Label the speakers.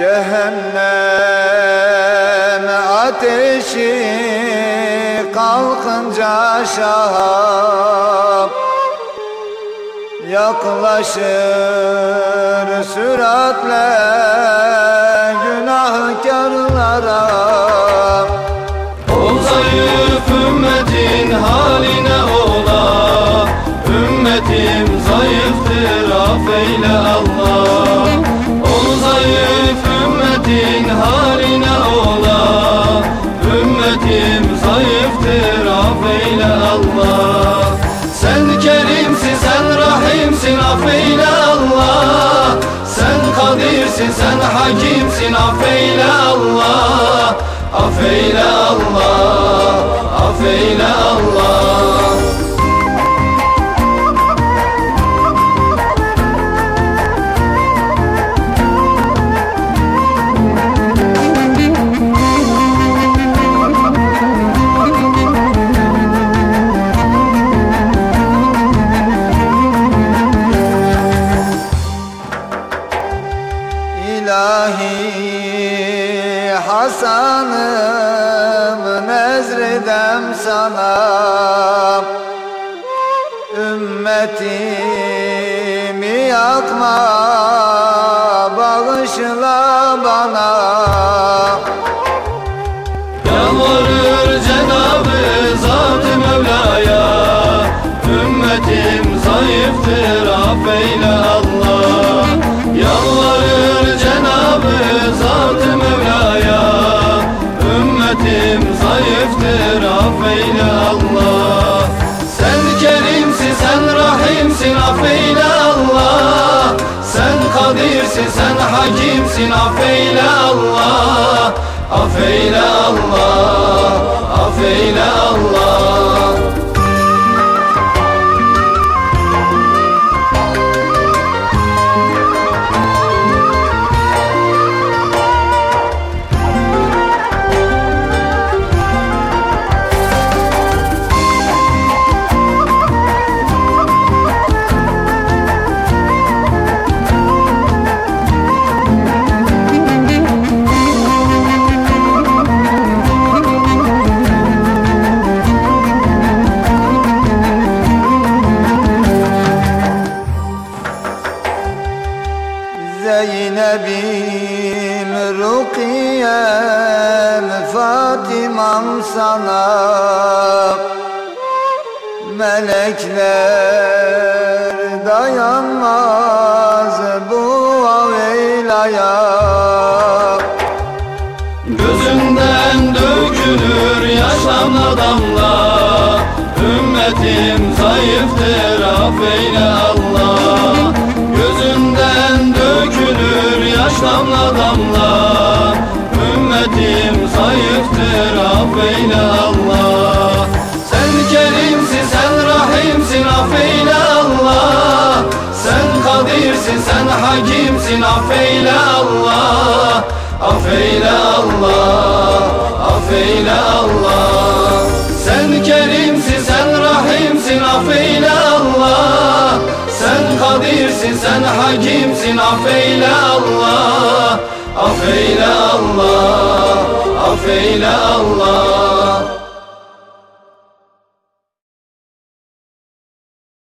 Speaker 1: Cehennem ateşi kalkınca şahap Yaklaşır süratle günahkarlara.
Speaker 2: O zayıf ümmetin haline ola Ümmetim zayıftır affeyle Allah zayıftır affeyle Allah. Sen kerimsin sen rahimsin affeyle Allah. Sen kadirsin sen hakimsin affeyle Allah. Affeyle Allah
Speaker 1: İlahi Hasan'ım nezredem sana. Ümmetimi yakma bağışla bana.
Speaker 2: Yalvarır Cenab-ı Zat-ı Mevla'ya Ümmetim zayıftır affeyle Allah Ümmetim zayıftır affeyle Allah. Sen kerimsin sen rahimsin affeyle Allah. Sen kadirsin sen hakimsin affeyle Allah. Affeyle Allah
Speaker 1: Zeynep'im Rukiye'm Fatima'm sana. Melekler dayanmaz bu aveylaya
Speaker 2: Gözünden dökülür yaş damla damla Ümmetim zayıftır affeyle damla damla. Ümmetim zayıftır affeyle Allah. Sen kerimsin sen rahimsin affeyle Allah. Sen kadirsin sen hakimsin affeyle Allah. Affeyle Allah Affeyle Allah. Sen kerimsin sen rahimsin affeyle Allah. Sen kadirsin sen hakimsin affeyle Allah Affeyle Allah Affeyle Allah